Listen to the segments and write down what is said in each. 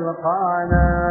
حكوا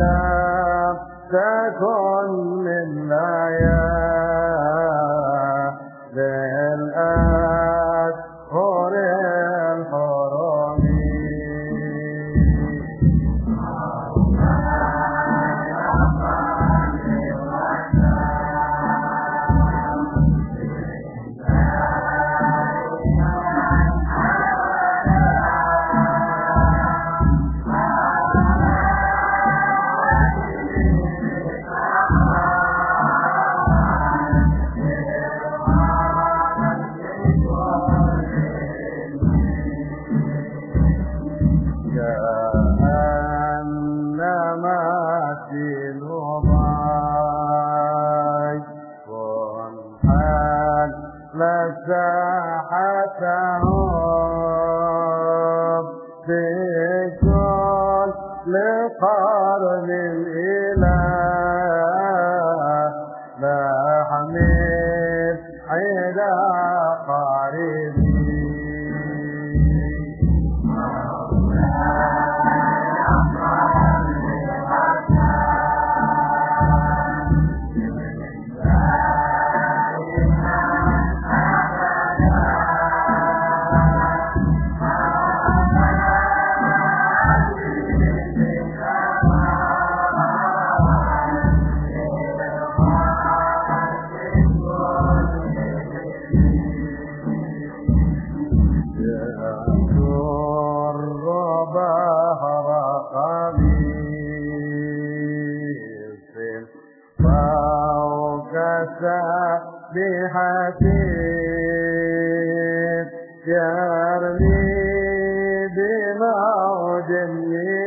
لم تكن من ليالي بحسيب يرمي بموج من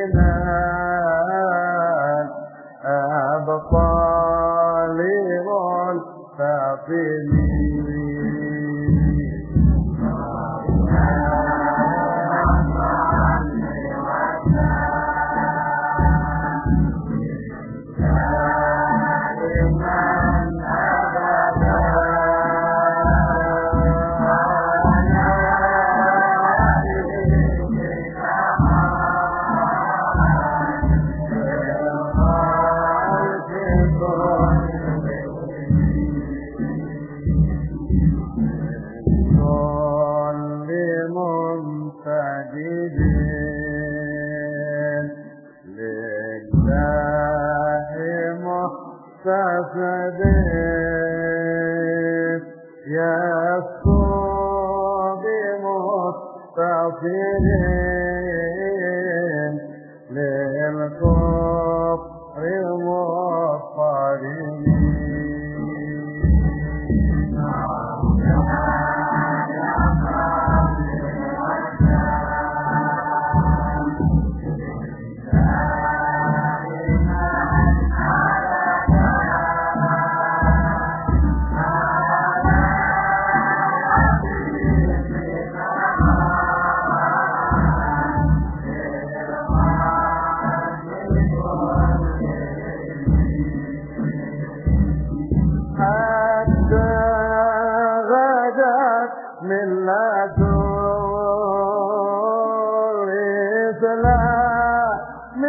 الإسلام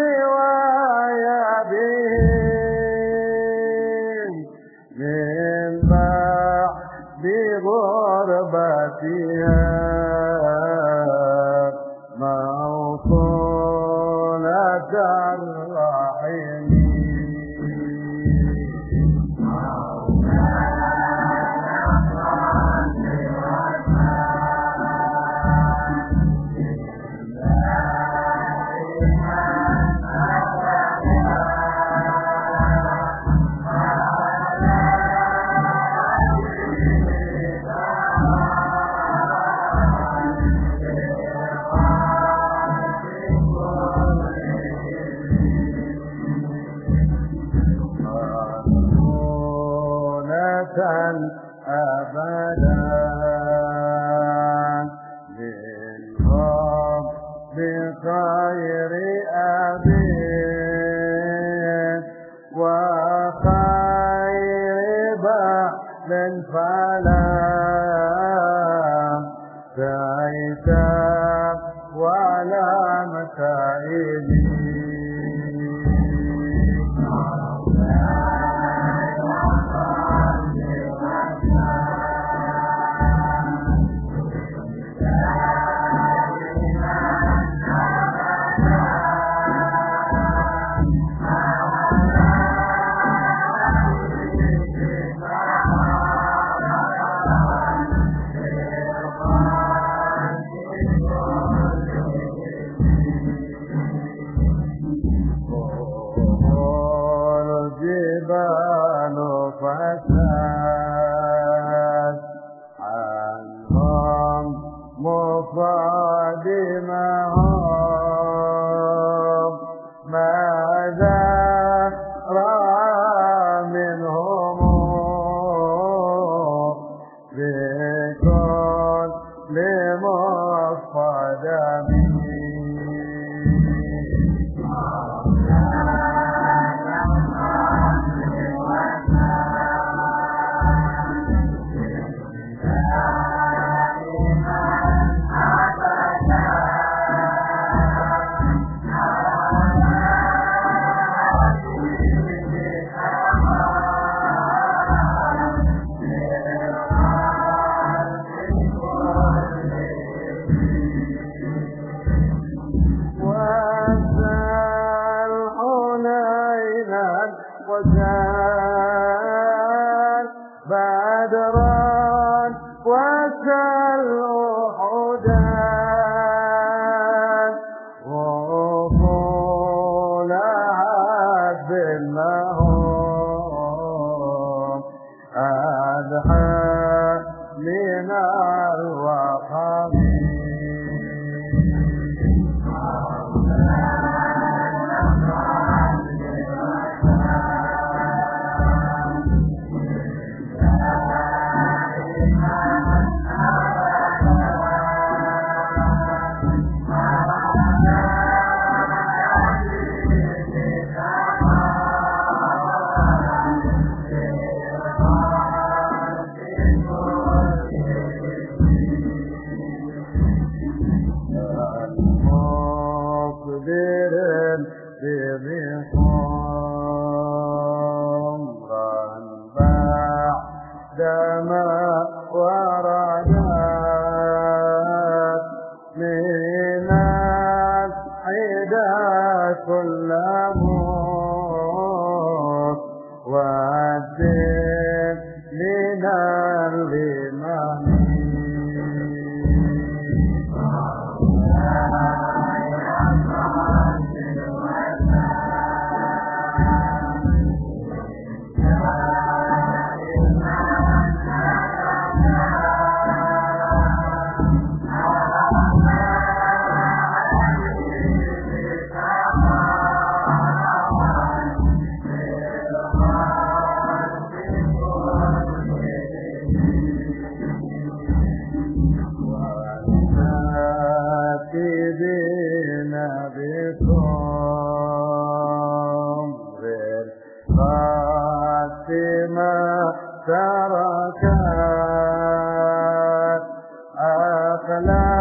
ويبين من بعد غربتها ولا متائبي فساد سبحان أقلامهم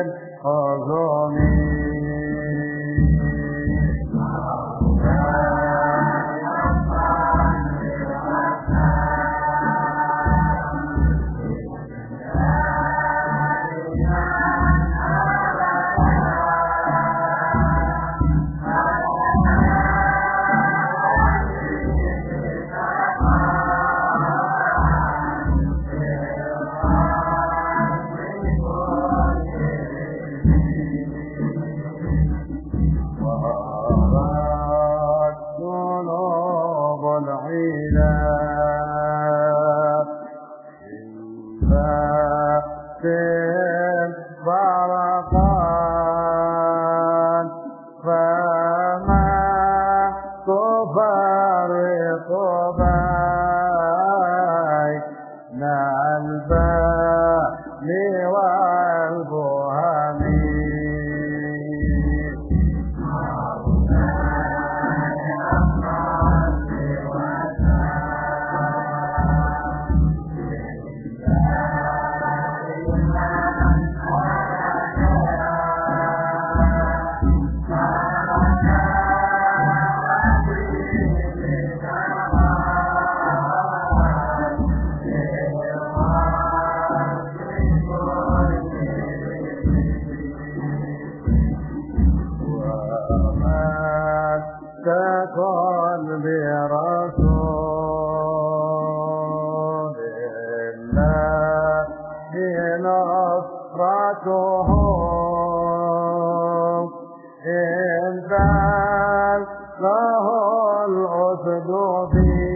شدة قليلا في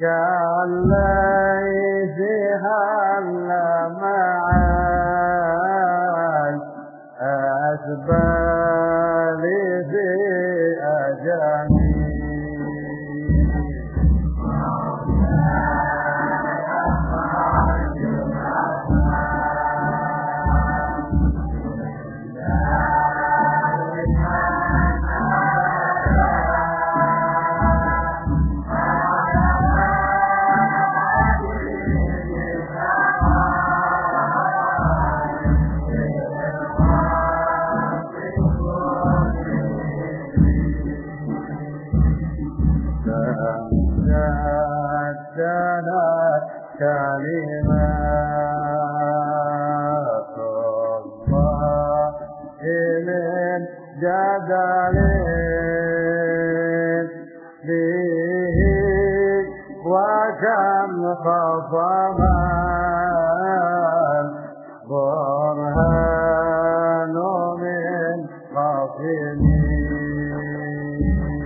كان ليس كلمات